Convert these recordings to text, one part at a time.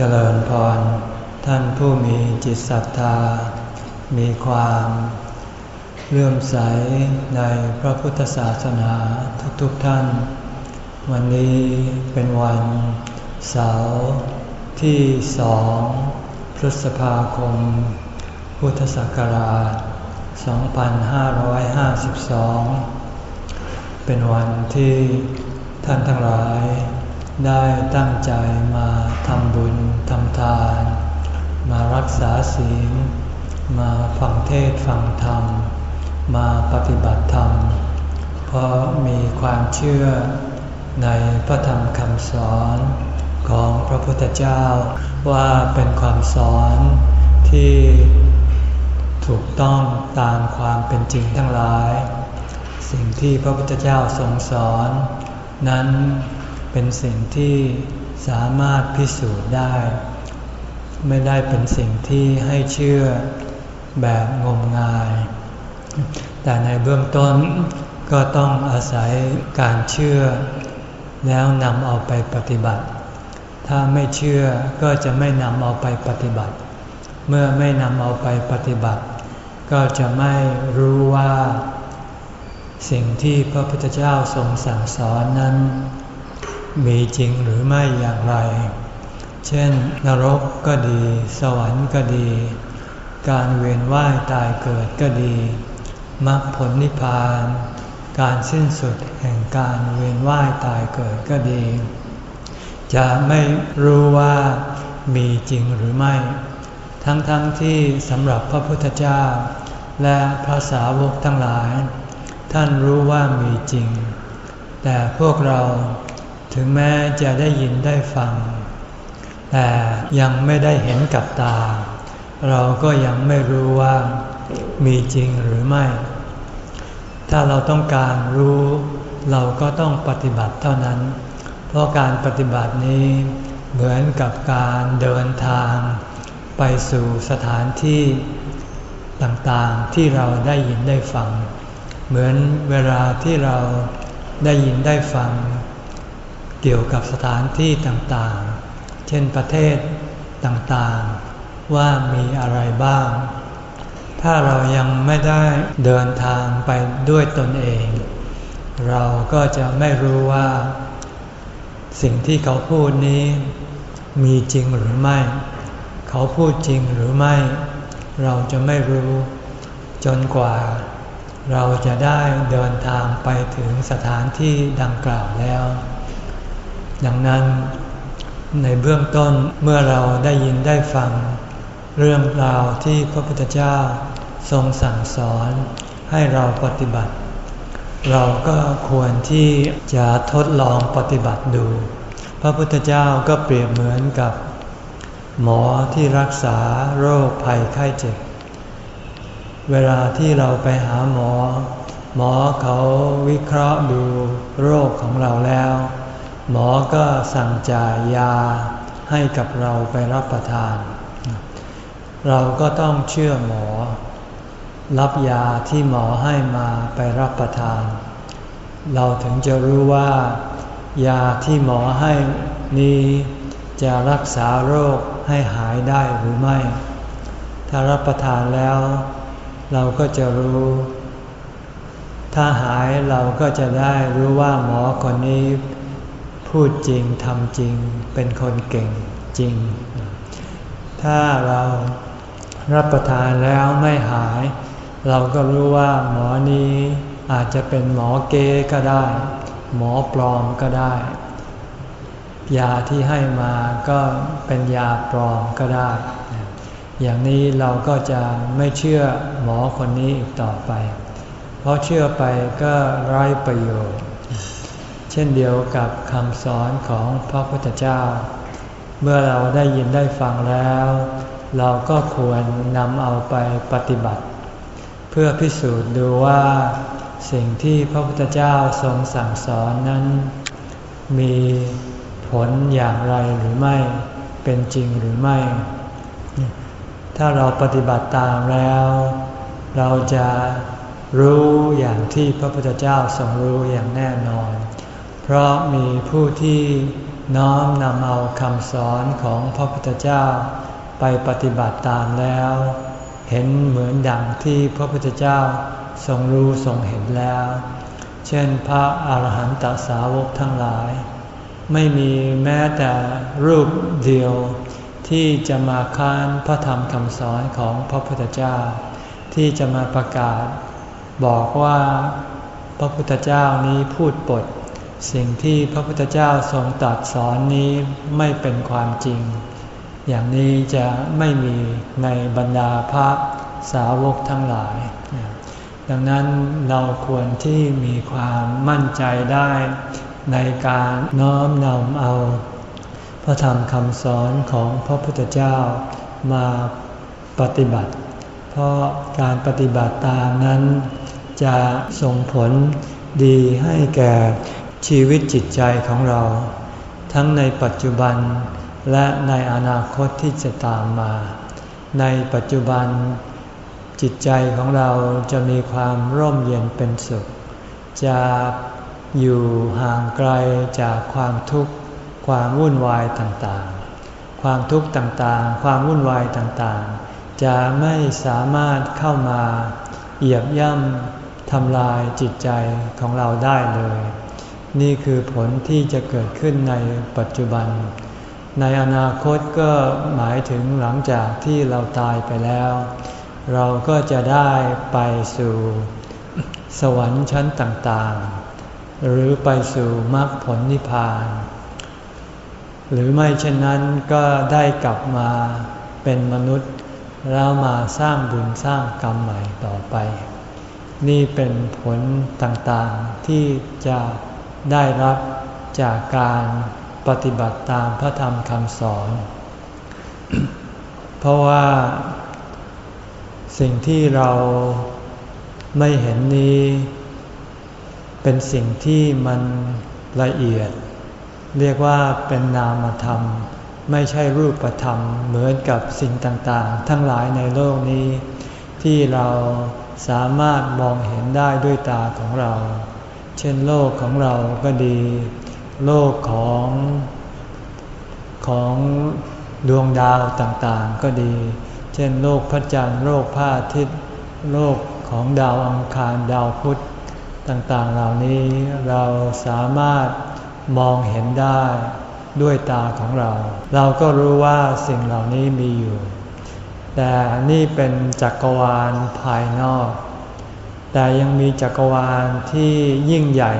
เจริญพร ท่านผู้มีจิตศรัทธา มีความเลื่อมใสในพระพุทธศาสนาทุกๆทท่าน วันนี้เป็นวันเสาร์ที่สองพฤษภาคม พุทธศักราช 2552 เป็นวันที่ท่านทั้งหลาย ได้ตั้งใจมาทำบุญทำทาน มารักษาศีล มาฟังเทศฟังธรรม มาปฏิบัติธรรม เพราะมีความเชื่อในพระธรรมคำสอนของพระพุทธเจ้าว่าเป็นความสอนที่ถูกต้องตามความเป็นจริงทั้งหลาย สิ่งที่พระพุทธเจ้าทรงสอน นั้น เป็นสิ่งที่สามารถพิสูจน์ได้ ไม่ได้เป็นสิ่งที่ให้เชื่อแบบงมงาย แต่ในเบื้องต้นก็ต้องอาศัยการเชื่อ แล้วนำเอาไปปฏิบัติ ถ้าไม่เชื่อก็จะไม่นำเอาไปปฏิบัติ เมื่อไม่นำเอาไปปฏิบัติ ก็จะไม่รู้ว่า สิ่งที่พระพุทธเจ้าทรงสั่งสอนนั้น มีจริงหรือไม่อย่างไร เช่น นรกก็ดี สวรรค์ก็ดี การเวียนว่ายตายเกิดก็ดีมรรคผลนิพพาน การสิ้นสุดแห่งการเวียนว่ายตายเกิดก็ดี จะไม่รู้ว่ามีจริงหรือไม่ ทั้งๆทที่สำหรับพระพุทธเจ้า และพระสาวกทั้งหลาย ท่านรู้ว่ามีจริง แต่พวกเรา ถึงแม้จะได้ยินได้ฟัง แต่ยังไม่ได้เห็นกับตา เราก็ยังไม่รู้ว่ามีจริงหรือไม่ ถ้าเราต้องการรู้เราก็ต้องปฏิบัติเท่านั้น เพราะการปฏิบัตินี้เหมือนกับการเดินทาง ไปสู่สถานที่ต่างๆที่เราได้ยินได้ฟัง เหมือนเวลาที่เราได้ยินได้ฟัง เกี่ยวกับสถานที่ต่างๆ เช่นประเทศต่างๆ ว่ามีอะไรบ้าง ถ้าเรายังไม่ได้เดินทางไปด้วยตนเอง เราก็จะไม่รู้ว่า สิ่งที่เขาพูดนี้ มีจริงหรือไม่ เขาพูดจริงหรือไม่ เราจะไม่รู้จนกว่าเราจะได้เดินทางไปถึงสถานที่ดังกล่าวแล้ว ดังนั้นในเบื้องต้นเมื่อเราได้ยินได้ฟัง เรื่องราวที่พระพุทธเจ้าทรงสั่งสอนให้เราปฏิบัติ เราก็ควรที่จะทดลองปฏิบัติดู พระพุทธเจ้าก็เปรียบเหมือนกับ หมอที่รักษาโรคภัยไข้เจ็บ เวลาที่เราไปหาหมอ หมอเขาวิเคราะห์ดูโรคของเราแล้ว หมอก็สั่งจ่ายยาให้กับเราไปรับประทาน เราก็ต้องเชื่อหมอ รับยาที่หมอให้มาไปรับประทาน เราถึงจะรู้ว่า ยาที่หมอให้นี้จะรักษาโรคให้หายได้หรือไม่ ถ้ารับประทานแล้ว เราก็จะรู้ ถ้าหายเราก็จะได้รู้ว่าหมอคนนี้ พูดจริงทำจริงเป็นคนเก่งจริง ถ้าเรารับประทานแล้วไม่หาย เราก็รู้ว่าหมอนี้อาจจะเป็นหมอเกก็ได้ หมอปลอมก็ได้ ยาที่ให้มาก็เป็นยาปลอมก็ได้ อย่างนี้เราก็จะไม่เชื่อหมอคนนี้อีกต่อไป เพราะเชื่อไปก็ไร้ประโยชน์ เช่นเดียวกับคำสอนของพระพุทธเจ้า เมื่อเราได้ยินได้ฟังแล้ว เราก็ควรนำเอาไปปฏิบัติ เพื่อพิสูจน์ดูว่าสิ่งที่พระพุทธเจ้าทรงสั่งสอนนั้น มีผลอย่างไรหรือไม่เป็นจริงหรือไม่ ถ้าเราปฏิบัติตามแล้ว เราจะรู้อย่างที่พระพุทธเจ้าทรงรู้อย่างแน่นอน เพราะมีผู้ที่น้อมนำเอาคำสอนของพระพุทธเจ้าไปปฏิบัติตามแล้ว เห็นเหมือนดังที่พระพุทธเจ้าทรงรู้ทรงเห็นแล้ว เช่นพระอาหารหันตสาวกทั้งหลาย ไม่มีแม้แต่รูปเดียวที่จะมาค้านพระธรรมคำสอนของพระพุทธเจ้า ที่จะมาประกาศ บอกว่าพระพุทธเจ้านี้พูดปด สิ่งที่พระพุทธเจ้าทรงตรัสสอนนี้ไม่เป็นความจริง อย่างนี้จะไม่มีในบรรดาพระสาวกทั้งหลาย ดังนั้นเราควรที่มีความมั่นใจได้ในการน้อมนำเอาพระธรรมคำสอนของพระพุทธเจ้ามาปฏิบัติ เพราะการปฏิบัติตามนั้นจะส่งผลดีให้แก่ ชีวิตจิตใจของเรา ทั้งในปัจจุบันและในอนาคตที่จะตามมา ในปัจจุบัน จิตใจของเราจะมีความร่มเย็นเป็นสุข จะอยู่ห่างไกลจากความทุกข์ ความวุ่นวายต่างๆ ความทุกข์ต่างๆ ความวุ่นวายต่างๆ จะไม่สามารถเข้ามาเหยียบย่ำทำลายจิตใจของเราได้เลย นี่คือผลที่จะเกิดขึ้นในปัจจุบัน ในอนาคตก็หมายถึงหลังจากที่เราตายไปแล้ว เราก็จะได้ไปสู่สวรรค์ชั้นต่างๆ หรือไปสู่มรรคผลนิพพาน หรือไม่เช่นนั้นก็ได้กลับมาเป็นมนุษย์แล้วมาสร้างบุญสร้างกรรมใหม่ต่อไป นี่เป็นผลต่างๆที่จะ ได้รับจากการปฏิบัติตามพระธรรมคำสอน เพราะว่า สิ่งที่เราไม่เห็นนี้ เป็นสิ่งที่มันละเอียด เรียกว่าเป็นนามธรรม ไม่ใช่รูปธรรมเหมือนกับสิ่งต่างๆ ทั้งหลายในโลกนี้ ที่เราสามารถมองเห็นได้ด้วยตาของเรา เช่นโลกของเราก็ดี โลกของของดวงดาวต่างๆก็ดี เช่นโลกพระจันทร์โลกพระอาทิตย์โลกของดาวอังคารดาวพุธต่างๆ เหล่านี้เราสามารถมองเห็นได้ด้วยตาของเรา เราก็รู้ว่าสิ่งเหล่านี้มีอยู่ แต่นี่เป็นจักรวาลภายนอก แต่ยังมีจักรวาลที่ยิ่งใหญ่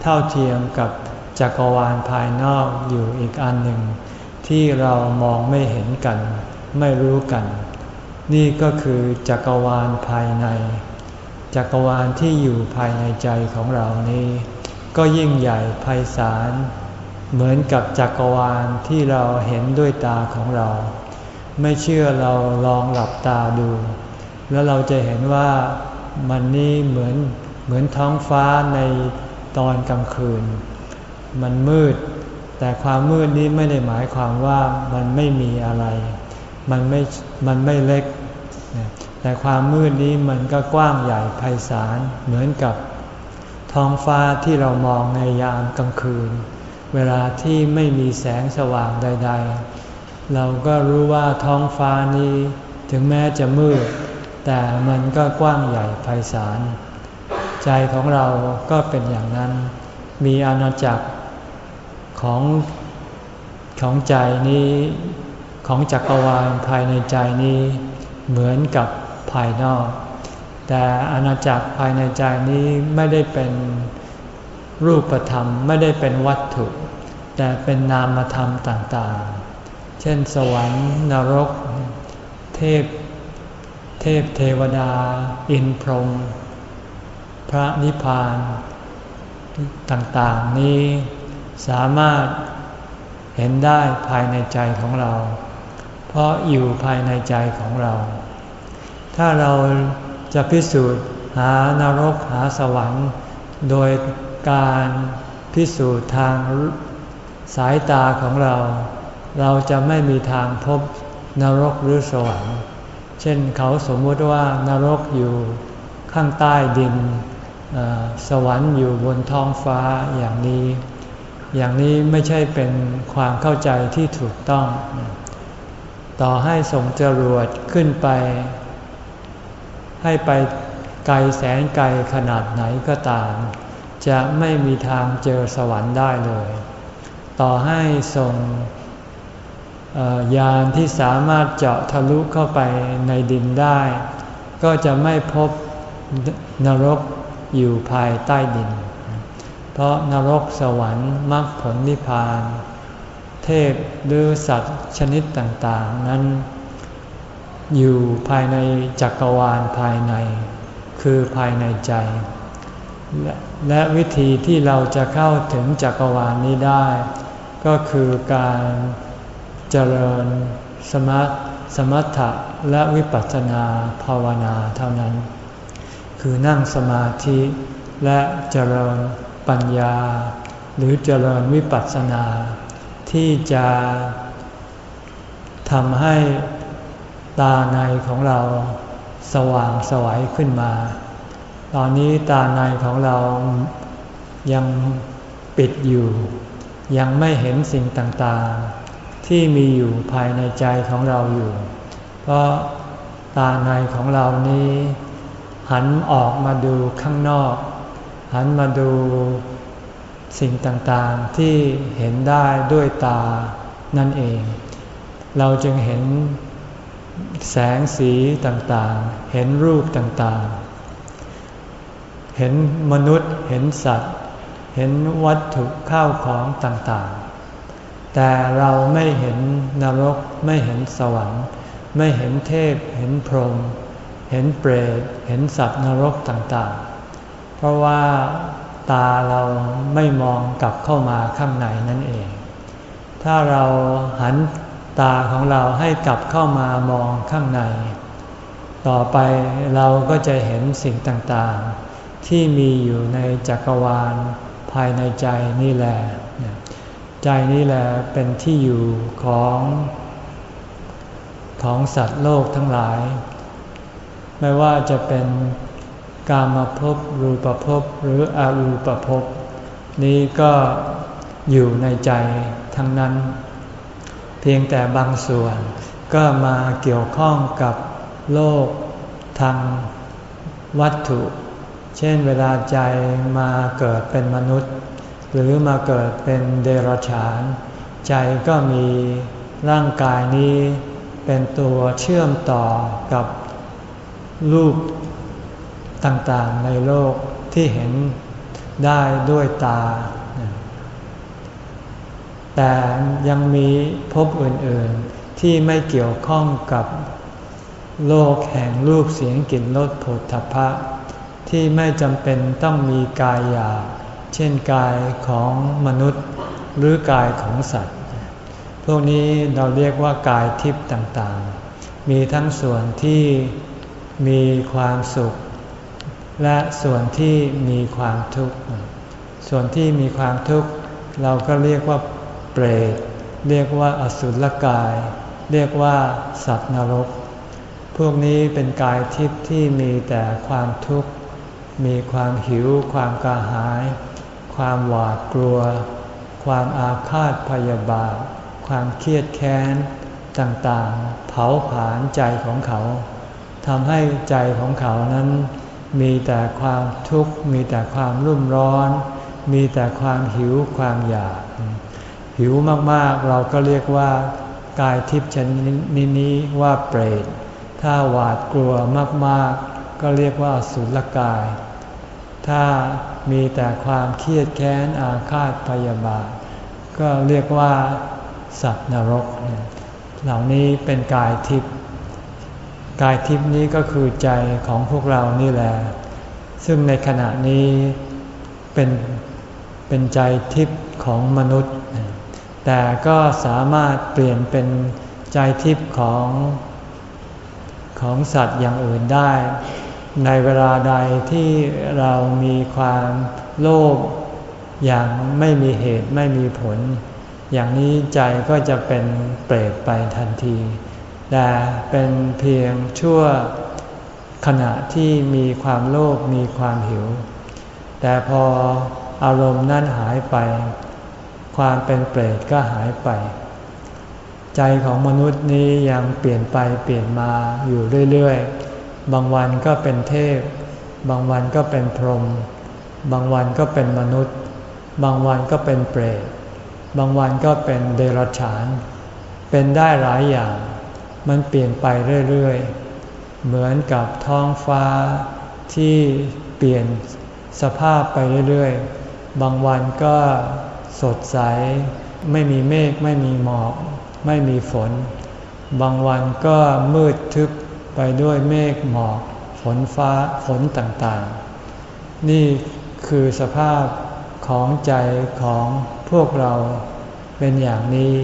เท่าเทียมกับจักรวาลภายนอกอยู่อีกอันหนึ่ง ที่เรามองไม่เห็นกัน ไม่รู้กัน นี่ก็คือจักรวาลภายใน จักรวาลที่อยู่ภายในใจของเรานี้ ก็ยิ่งใหญ่ไพศาลเหมือนกับจักรวาลที่เราเห็นด้วยตาของเรา ไม่เชื่อเราลองหลับตาดู แล้วเราจะเห็นว่า มันนี่เหมือนเหมือนท้องฟ้าในตอนกลางคืน มันมืด แต่ความมืดนี้ไม่ได้หมายความว่ามันไม่มีอะไร มันไม่มันไม่เล็ก แต่ความมืดนี้มันก็กว้างใหญ่ไพศาลเหมือนกับท้องฟ้าที่เรามองในยามกลางคืน เวลาที่ไม่มีแสงสว่างใด ๆ เราก็รู้ว่าท้องฟ้านี้ถึงแม้จะมืด แต่มันก็กว้างใหญ่ไพศาล ใจของเราก็เป็นอย่างนั้น มีอาณาจักรของของใจนี้ ของจักรวาลภายในใจนี้ เหมือนกับภายนอก แต่อาณาจักรภายในใจนี้ไม่ได้เป็นรูปธรรมไม่ได้เป็นวัตถุ แต่เป็นนามธรรมต่างๆ เช่นสวรรค์นรก เทพ เทพเทวดา อินพรหมพระนิพพาน ต่างๆนี้สามารถเห็นได้ภายในใจของเรา เพราะอยู่ภายในใจของเรา ถ้าเราจะพิสูจน์หานรกหาสวรรค์ โดยการพิสูจน์ทางสายตาของเรา เราจะไม่มีทางพบนรกหรือสวรรค์ เช่นเขาสมมติว่านรกอยู่ข้างใต้ดิน สวรรค์อยู่บนท้องฟ้าอย่างนี้ อย่างนี้ไม่ใช่เป็นความเข้าใจที่ถูกต้อง ต่อให้ส่งจรวดขึ้นไป ให้ไปไกลแสนไกลขนาดไหนก็ตาม จะไม่มีทางเจอสวรรค์ได้เลย ต่อให้ส่ง ยานที่สามารถเจาะทะลุเข้าไปในดินได้ ก็จะไม่พบนรกอยู่ภายใต้ดิน เพราะนรกสวรรค์มรรคผลนิพพาน เทพหรือสัตว์ชนิดต่างๆ นั้น อยู่ภายในจักรวาลภายใน คือภายในใจ และและวิธีที่เราจะเข้าถึงจักรวาลนี้ได้ ก็คือการ เจริญสมสมถะและวิปัสสนาภาวนาเท่านั้น คือนั่งสมาธิและเจริญปัญญา หรือเจริญวิปัสสนา ที่จะทำให้ตาในของเราสว่างสวัยขึ้นมา ตอนนี้ตาในของเรายังปิดอยู่ ยังไม่เห็นสิ่งต่างๆ ที่มีอยู่ภายในใจของเราอยู่ เพราะตาในของเรานี้ หันออกมาดูข้างนอก หันมาดูสิ่งต่างๆที่เห็นได้ด้วยตานั่นเอง เราจึงเห็นแสงสีต่างๆ เห็นรูปต่างๆ เห็นมนุษย์ เห็นสัตว์ เห็นวัตถุข้าวของต่างๆ แต่เราไม่เห็นนรกไม่เห็นสวรรค์ ไม่เห็นเทพเห็นพรหมเห็นเปรตเห็นสัตว์นรกต่างๆ เพราะว่าตาเราไม่มองกลับเข้ามาข้างในนั่นเอง ถ้าเราหันตาของเราให้กลับเข้ามามองข้างใน ต่อไปเราก็จะเห็นสิ่งต่างๆ ที่มีอยู่ในจักรวาลภายในใจนี่แหละ ใจนี่แหละเป็นที่อยู่ของของสัตว์โลกทั้งหลาย ไม่ว่าจะเป็นกามภพรูปภพหรืออรูปภพนี้ก็อยู่ในใจทั้งนั้น เพียงแต่บางส่วนก็มาเกี่ยวข้องกับโลกทางวัตถุ เช่นเวลาใจมาเกิดเป็นมนุษย์ หรือมาเกิดเป็นเดรัจฉาน ใจก็มีร่างกายนี้ เป็นตัวเชื่อมต่อกับรูปต่างๆในโลกที่เห็นได้ด้วยตา แต่ยังมีภพอื่นๆที่ไม่เกี่ยวข้องกับโลกแห่งรูปเสียงกลิ่นรสผลทพะ ที่ไม่จำเป็นต้องมีกายหยาบ เช่นกายของมนุษย์หรือกายของสัตว์ พวกนี้เราเรียกว่ากายทิพย์ต่างๆ มีทั้งส่วนที่มีความสุข และส่วนที่มีความทุกข์ ส่วนที่มีความทุกข์ เราก็เรียกว่าเปรต เรียกว่าอสุรกาย เรียกว่าสัตว์นรก พวกนี้เป็นกายทิพย์ที่มีแต่ความทุกข์ มีความหิว ความกระหาย ความหวาดกลัว ความอาฆาตพยาบาท ความเครียดแค้นต่างๆ เผาผลาญใจของเขาทำให้ใจของเขานั้น มีแต่ความทุกข์ มีแต่ความรุ่มร้อน มีแต่ความหิวความอยาก หิวมากๆเราก็เรียกว่ากายทิพย์ชนิดนี้ว่าเปรต ถ้าหวาดกลัวมากๆ ก็เรียกว่าสุลกาย ถ้า มีแต่ความเครียดแค้นอาฆาตพยาบาท ก็เรียกว่าสัตว์นรก เหล่านี้เป็นกายทิพย์กายทิพย์นี้ก็คือใจของพวกเรานี่แหละ ซึ่งในขณะนี้เป็นเป็นใจทิพย์ของมนุษย์ แต่ก็สามารถเปลี่ยนเป็นใจทิพย์ของของสัตว์อย่างอื่นได้ ในเวลาใดที่เรามีความโลภอย่างไม่มีเหตุไม่มีผล อย่างนี้ใจก็จะเป็นเปรตไปทันที แต่เป็นเพียงชั่วขณะที่มีความโลภมีความหิว แต่พออารมณ์นั้นหายไป ความเป็นเปรตก็หายไป ใจของมนุษย์นี้ยังเปลี่ยนไปเปลี่ยนมาอยู่เรื่อยๆ บางวันก็เป็นเทพ บางวันก็เป็นพรหม บางวันก็เป็นมนุษย์ บางวันก็เป็นเปรต บางวันก็เป็นเดรัจฉาน เป็นได้หลายอย่าง มันเปลี่ยนไปเรื่อยๆ เหมือนกับท้องฟ้าที่เปลี่ยนสภาพไปเรื่อยๆ บางวันก็สดใส ไม่มีเมฆ ไม่มีหมอก ไม่มีฝน บางวันก็มืดทึบ ไปด้วยเมฆหมอกฝนฟ้าฝนต่างๆ นี่คือสภาพของใจของพวกเราเป็นอย่างนี้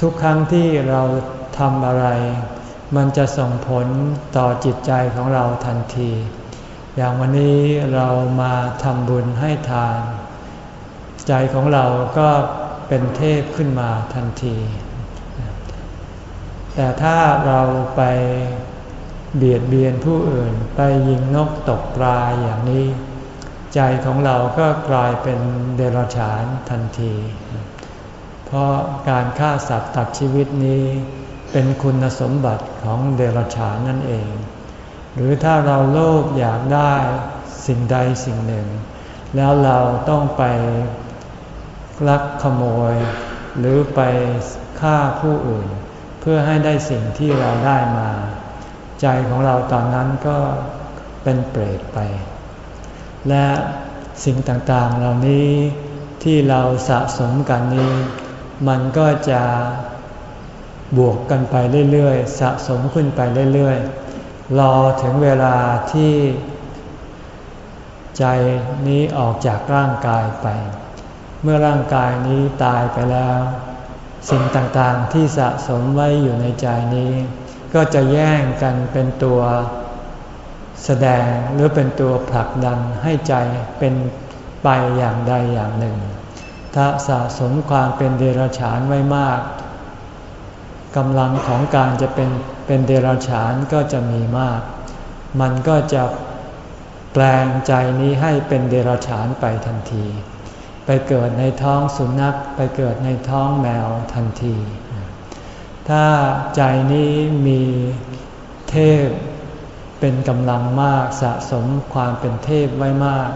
ทุกครั้งที่เราทำอะไร มันจะส่งผลต่อจิตใจของเราทันที อย่างวันนี้เรามาทำบุญให้ทาน ใจของเราก็เป็นเทพขึ้นมาทันที แต่ถ้าเราไปเบียดเบียนผู้อื่น ไปยิงนกตกปลาอย่างนี้ ใจของเราก็กลายเป็นเดรัจฉานทันที เพราะการฆ่าสัตว์ตัดชีวิตนี้ เป็นคุณสมบัติของเดรัจฉานนั่นเอง หรือถ้าเราโลภอยากได้สิ่งใดสิ่งหนึ่ง แล้วเราต้องไปลักขโมย หรือไปฆ่าผู้อื่น พื่อให้ได้สิ่งที่เราได้มา ใจของเราตอนนั้นก็เป็นเปรตไป และสิ่งต่างๆเหล่านี้ที่เราสะสมกันนี้ มันก็จะบวกกันไปเรื่อยๆ สะสมขึ้นไปเรื่อยๆ รอถึงเวลาที่ ใจนี้ออกจากร่างกายไป เมื่อร่างกายนี้ตายไปแล้ว สิ่งต่างๆที่สะสมไว้อยู่ในใจนี้ ก็จะแย่งกันเป็นตัวแสดงหรือเป็นตัวผลักดันให้ใจเป็นไปอย่างใดอย่างหนึ่ง ถ้าสะสมความเป็นเดรัจฉานไว้มากกำลังของการจะเป็นเป็นเดรัจฉานก็จะมีมาก มันก็จะแปลงใจนี้ให้เป็นเดรัจฉานไปทันที ไปเกิดในท้องสุนัขไปเกิดในท้องแมวทันที ถ้าใจนี้มีเทพเป็นกำลังมากสะสมความเป็นเทพไว้มาก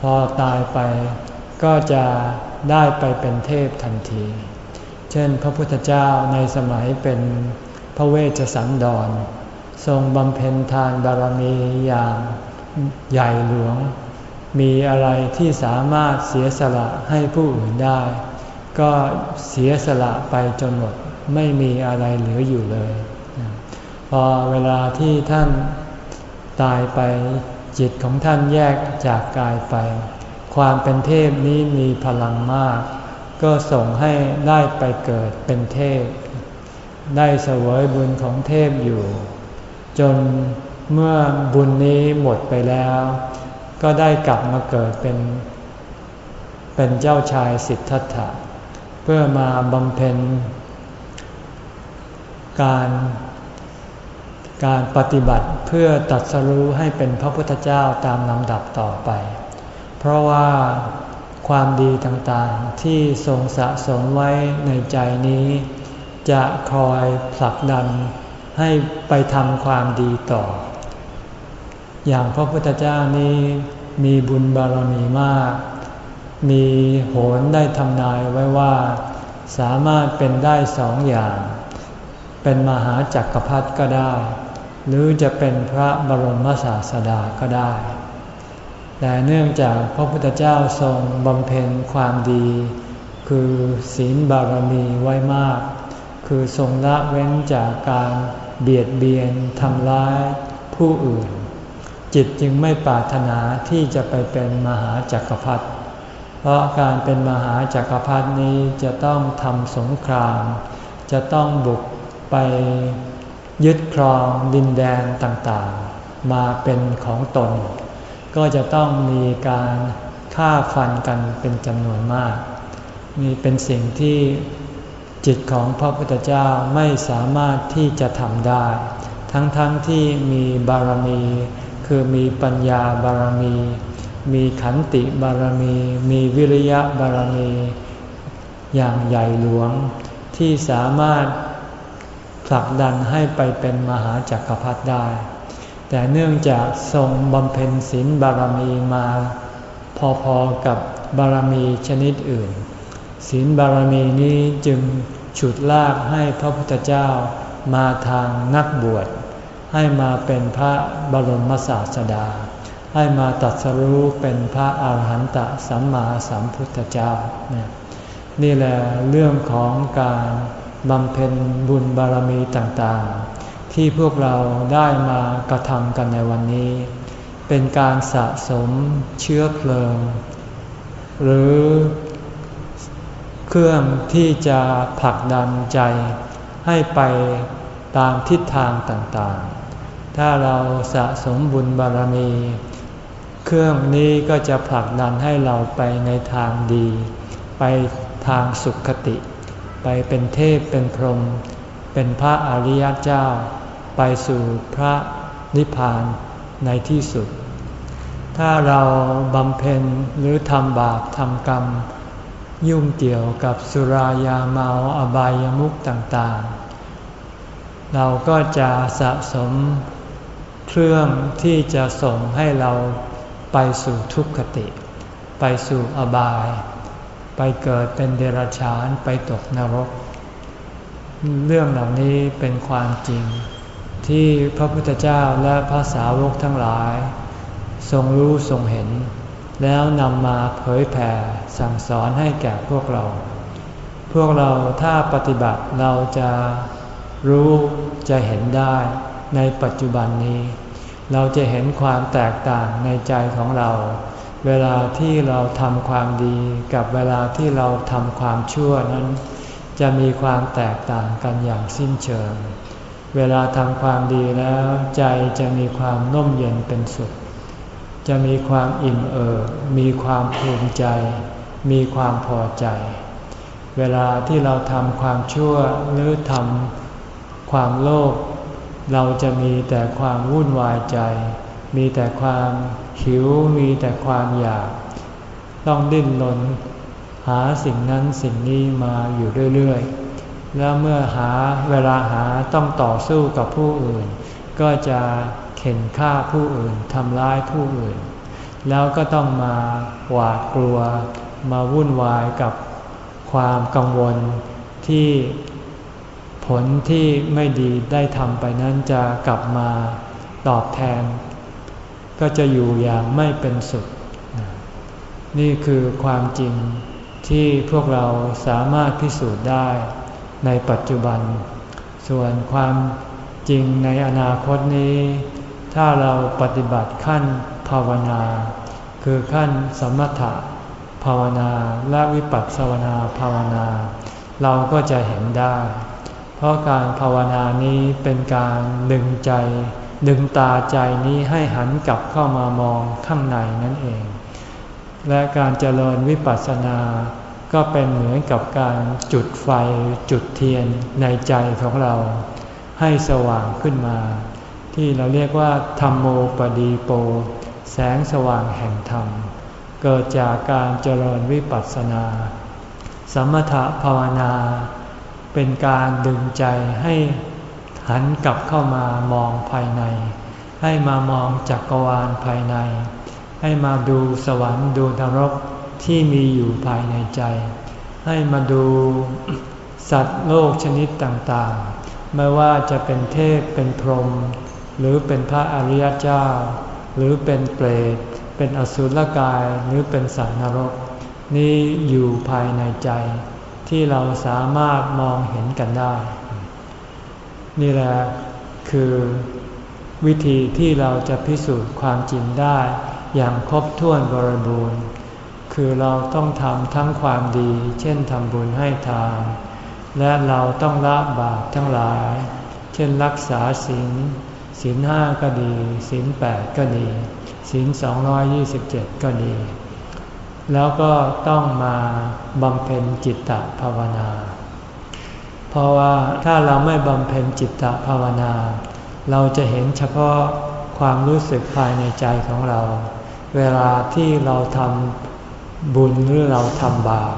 พอตายไปก็จะได้ไปเป็นเทพทันที เช่นพระพุทธเจ้าในสมัยเป็นพระเวชสันดร ทรงบำเพ็ญทานบารมีอย่างใหญ่หลวง มีอะไรที่สามารถเสียสละให้ผู้อื่นได้ ก็เสียสละไปจนหมดไม่มีอะไรเหลืออยู่เลย พอเวลาที่ท่านตายไปจิตของท่านแยกจากกายไป ความเป็นเทพนี้มีพลังมาก ก็ส่งให้ได้ไปเกิดเป็นเทพ ได้เสวยบุญของเทพอยู่ จนเมื่อบุญนี้หมดไปแล้ว ก็ได้กลับมาเกิดเป็น เป็นเจ้าชายสิทธัตถะ เพื่อมาบำเพ็ญการการปฏิบัติเพื่อตัดสรู้ให้เป็นพระพุทธเจ้าตามลำดับต่อไป เพราะว่าความดีต่างๆที่ทรงสะสมไว้ในใจนี้ จะคอยผลักดันให้ไปทำความดีต่อ อย่างพระพุทธเจ้านี้มีบุญบารมีมาก มีโหนได้ทำนายไว้ว่า สามารถเป็นได้สองอย่าง เป็นมหาจักรพรรดิก็ได้ หรือจะเป็นพระบรมศาสดาก็ได้ แต่เนื่องจากพระพุทธเจ้าทรงบำเพ็ญความดี คือศีลบารมีไว้มาก คือทรงละเว้นจากการเบียดเบียนทำร้ายผู้อื่น จิตจึงไม่ปรารถนาที่จะไปเป็นมหาจักรพรรดิ เพราะการเป็นมหาจักรพรรดินี้จะต้องทำสงคราม จะต้องบุกไปยึดครองดินแดนต่างๆ มาเป็นของตน ก็จะต้องมีการฆ่าฟันกันเป็นจำนวนมาก นี่เป็นสิ่งที่จิตของพระพุทธเจ้าไม่สามารถที่จะทำได้ ทั้งๆทที่มีบารมี คือมีปัญญาบารมี มีขันติบารมี มีวิริยะบารมี อย่างใหญ่หลวงที่สามารถผลักดันให้ไปเป็นมหาจักรพรรดิได้ แต่เนื่องจากทรงบำเพ็ญศีลบารมีมา พอๆกับบารมีชนิดอื่นศีลบารมีนี้จึงฉุดลากให้พระพุทธเจ้ามาทางนักบวช ให้มาเป็นพระบรมศาสดา ให้มาตัดสรู้เป็นพระอาหารหันตสัมมาสัมพุทธเจ้า นี่แหละเรื่องของการบำเพ็ญบุญบารมีต่างๆ ที่พวกเราได้มากระทำกันในวันนี้ เป็นการสะสมเชื้อเพลิง หรือเครื่องที่จะผลักดันใจให้ไปตามทิศทางต่างๆ ถ้าเราสะสมบุญบารมี เครื่องนี้ก็จะผลักดันให้เราไปในทางดี ไปทางสุขคติ ไปเป็นเทพเป็นพรหมเป็นพระอริยเจ้า ไปสู่พระนิพพานในที่สุด ถ้าเราบำเพ็ญหรือทำบาปทำกรรม ยุ่งเกี่ยวกับสุรายาเมาอบายามุขต่างๆ เราก็จะสะสม เครื่องที่จะส่งให้เราไปสู่ทุกขติ ไปสู่อบาย ไปเกิดเป็นเดรัจฉานไปตกนรก เรื่องเหล่านี้เป็นความจริง ที่พระพุทธเจ้าและพระสาวกทั้งหลาย ทรงรู้ทรงเห็น แล้วนำมาเผยแผ่สั่งสอนให้แก่พวกเรา พวกเราถ้าปฏิบัติเราจะรู้จะเห็นได้ ในปัจจุบันนี้ เราจะเห็นความแตกต่างในใจของเรา เวลาที่เราทำความดีกับเวลาที่เราทำความชั่วนั้น จะมีความแตกต่างกันอย่างสิ้นเชิง เวลาทำความดีแล้วใจจะมีความนุ่มเย็นเป็นสุข จะมีความอิ่มเอิบมีความภูมิใจ มีความพอใจเวลาที่เราทำความชั่วหรือทำความโลภ เราจะมีแต่ความวุ่นวายใจ มีแต่ความหิว มีแต่ความอยาก ต้องดิ้นรนหาสิ่งนั้นสิ่งนี้มาอยู่เรื่อยๆ แล้วเมื่อหาเวลาหาต้องต่อสู้กับผู้อื่น ก็จะเข็นฆ่าผู้อื่นทำร้ายผู้อื่น แล้วก็ต้องมาหวาดกลัว มาวุ่นวายกับความกังวลที่ ผลที่ไม่ดีได้ทำไปนั้นจะกลับมาตอบแทน ก็จะอยู่อย่างไม่เป็นสุข นี่คือความจริงที่พวกเราสามารถพิสูจน์ได้ในปัจจุบัน ส่วนความจริงในอนาคตนี้ ถ้าเราปฏิบัติขั้นภาวนา คือขั้นสมถะภาวนาและวิปัสสนาภาวนา เราก็จะเห็นได้ พราะการภาวนานี้เป็นการดึงใจ ดึงตาใจนี้ให้หันกลับเข้ามามองข้างในนั่นเอง และการเจริญวิปัสสนา ก็เป็นเหมือนกับการจุดไฟจุดเทียนในใจของเรา ให้สว่างขึ้นมา ที่เราเรียกว่าธรรมโมปดีโป แสงสว่างแห่งธรรม เกิดจากการเจริญวิปัสสนา สมถภาวนา เป็นการดึงใจให้หันกลับเข้ามามองภายใน ให้มามองจักรวาลภายใน ให้มาดูสวรรค์ดูนรกที่มีอยู่ภายในใจ ให้มาดูสัตว์โลกชนิดต่างๆ ไม่ว่าจะเป็นเทพเป็นพรหมหรือเป็นพระอริยเจ้า หรือเป็นเปรตเป็นอสุรกายหรือเป็นสัตว์นรก นี่อยู่ภายในใจ ที่เราสามารถมองเห็นกันได้ นี่แหละคือวิธีที่เราจะพิสูจน์ความจริงได้ อย่างครบถ้วนบริบูรณ์ คือเราต้องทำทั้งความดี เช่นทำบุญให้ทาน และเราต้องละบาปทั้งหลาย เช่นรักษาศีลศีลห้าก็ดีศีลแปดก็ดีศีลสองร้อยยี่สิบเจ็ดก็ดี แล้วก็ต้องมาบำเพ็ญจิตตภาวนา เพราะว่าถ้าเราไม่บำเพ็ญจิตตภาวนา เราจะเห็นเฉพาะความรู้สึกภายในใจของเรา เวลาที่เราทำบุญหรือเราทำบาป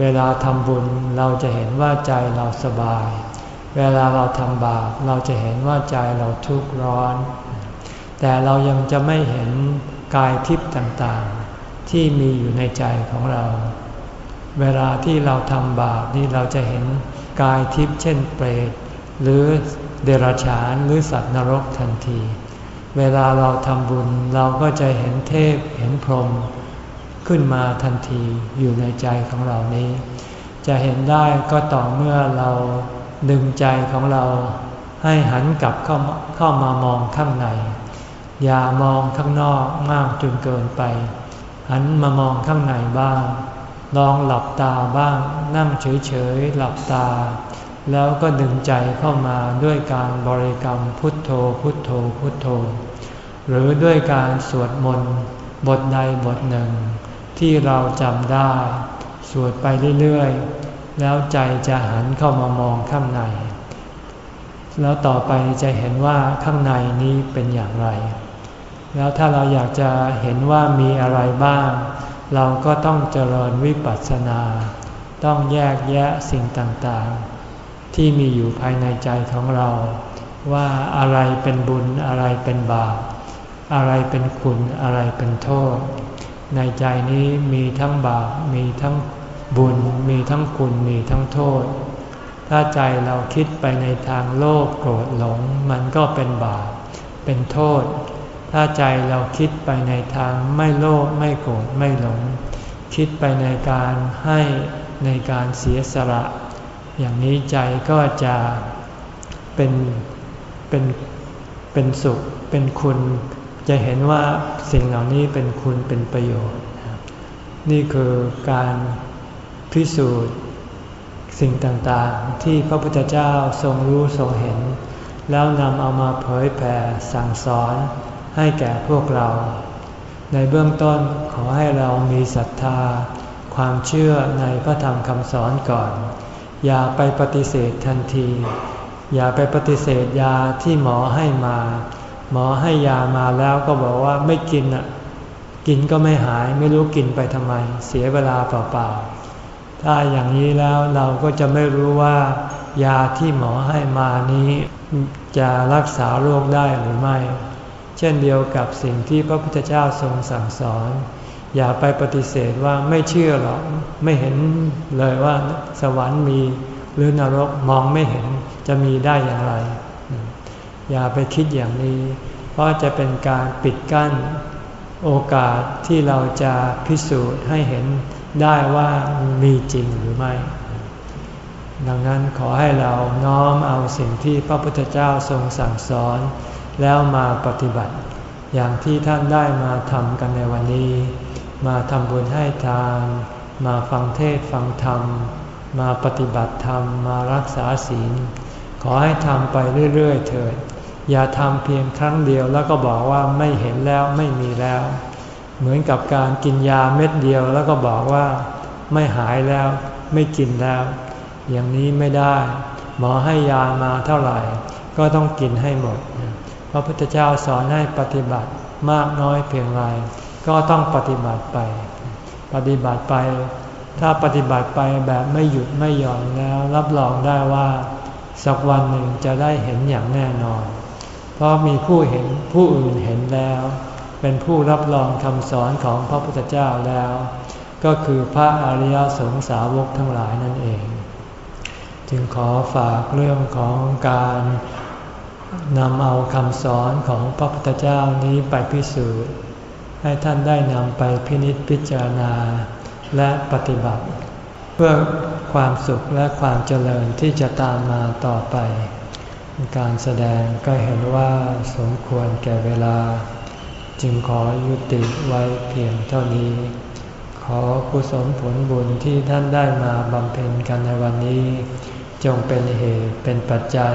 เวลาทำบุญเราจะเห็นว่าใจเราสบาย เวลาเราทำบาปเราจะเห็นว่าใจเราทุกข์ร้อน แต่เรายังจะไม่เห็นกายทิพย์ต่างๆ ที่มีอยู่ในใจของเรา เวลาที่เราทำบาปนี่เราจะเห็นกายทิพย์เช่นเปรตหรือเดรัจฉานหรือสัตว์นรกทันที เวลาเราทำบุญเราก็จะเห็นเทพเห็นพรหมขึ้นมาทันทีอยู่ในใจของเรานี้ จะเห็นได้ก็ต่อเมื่อเราดึงใจของเราให้หันกลับเข้าเข้ามามองข้างใน อย่ามองข้างนอกมากจนเกินไป หันมามองข้างในบ้าง ลองหลับตาบ้าง นั่งเฉยๆหลับตา แล้วก็ดึงใจเข้ามาด้วยการบริกรรมพุทโธพุทโธพุทโธ หรือด้วยการสวดมนต์บทใดบทหนึ่ง ที่เราจำได้ สวดไปเรื่อยๆ แล้วใจจะหันเข้ามามองข้างใน แล้วต่อไปจะเห็นว่าข้างในนี้เป็นอย่างไร แล้วถ้าเราอยากจะเห็นว่ามีอะไรบ้าง เราก็ต้องเจริญวิปัสสนา ต้องแยกแยะสิ่งต่างๆ ที่มีอยู่ภายในใจของเรา ว่าอะไรเป็นบุญอะไรเป็นบาปอะไรเป็นคุณอะไรเป็นโทษ ในใจนี้มีทั้งบาปมีทั้งบุญ มีทั้งคุณมีทั้งโทษ ถ้าใจเราคิดไปในทางโลภโกรธหลง มันก็เป็นบาปเป็นโทษ ถ้าใจเราคิดไปในทางไม่โลภไม่โกรธไม่หลง คิดไปในการให้ในการเสียสละ อย่างนี้ใจก็จะเป็นเป็นเป็นสุขเป็นคุณ จะเห็นว่าสิ่งเหล่านี้เป็นคุณเป็นประโยชน์ นี่คือการพิสูจน์สิ่งต่างๆ ที่พระพุทธเจ้าทรงรู้ทรงเห็น แล้วนำเอามาเผยแผ่สั่งสอน ให้แก่พวกเรา ในเบื้องต้นขอให้เรามีศรัทธา ความเชื่อในพระธรรมคำสอนก่อน อย่าไปปฏิเสธทันที อย่าไปปฏิเสธยาที่หมอให้มา หมอให้ยามาแล้วก็บอกว่าไม่กินอะกินก็ไม่หายไม่รู้กินไปทำไม เสียเวลาเปล่าๆ ถ้าอย่างนี้แล้วเราก็จะไม่รู้ว่า ยาที่หมอให้มานี้ จะรักษาโรคได้หรือไม่ เช่นเดียวกับสิ่งที่พระพุทธเจ้าทรงสั่งสอน อย่าไปปฏิเสธว่าไม่เชื่อหรอกไม่เห็นเลยว่าสวรรค์มีหรือนรกมองไม่เห็นจะมีได้อย่างไร อย่าไปคิดอย่างนี้ เพราะจะเป็นการปิดกั้นโอกาสที่เราจะพิสูจน์ให้เห็นได้ว่ามีจริงหรือไม่ ดังนั้นขอให้เราน้อมเอาสิ่งที่พระพุทธเจ้าทรงสั่งสอน แล้วมาปฏิบัติ อย่างที่ท่านได้มาทำกันในวันนี้ มาทำบุญให้ทาน มาฟังเทศฟังธรรม มาปฏิบัติธรรม มารักษาศีล ขอให้ทำไปเรื่อยๆเถิด อย่าทำเพียงครั้งเดียวแล้วก็บอกว่าไม่เห็นแล้วไม่มีแล้ว เหมือนกับการกินยาเม็ดเดียวแล้วก็บอกว่าไม่หายแล้วไม่กินแล้ว อย่างนี้ไม่ได้ หมอให้ยามาเท่าไหร่ ก็ต้องกินให้หมด ระพุทธเจ้าสอนให้ปฏิบัติมากน้อยเพียงไรก็ต้องปฏิบัติไป ปฏิบัติไป ถ้าปฏิบัติไปแบบไม่หยุดไม่หย่อนแล้ว รับรองได้ว่าสักวันหนึ่งจะได้เห็นอย่างแน่นอน เพราะมีผู้เห็นผู้อื่นเห็นแล้ว เป็นผู้รับรองคำสอนของพระพุทธเจ้าแล้ว ก็คือพระอริยสงสาวกทั้งหลายนั่นเอง จึงขอฝากเรื่องของการ นำเอาคำสอนของพระพุทธเจ้านี้ไปพิสูจน์ ให้ท่านได้นำไปพินิจพิจารณา และปฏิบัติ เพื่อความสุขและความเจริญที่จะตามมาต่อไป การแสดงก็เห็นว่าสมควรแก่เวลา จึงขอยุติไว้เพียงเท่านี้ ขอกุศลผลบุญที่ท่านได้มาบำเพ็ญกันในวันนี้ จงเป็นเหตุเป็นปัจจัย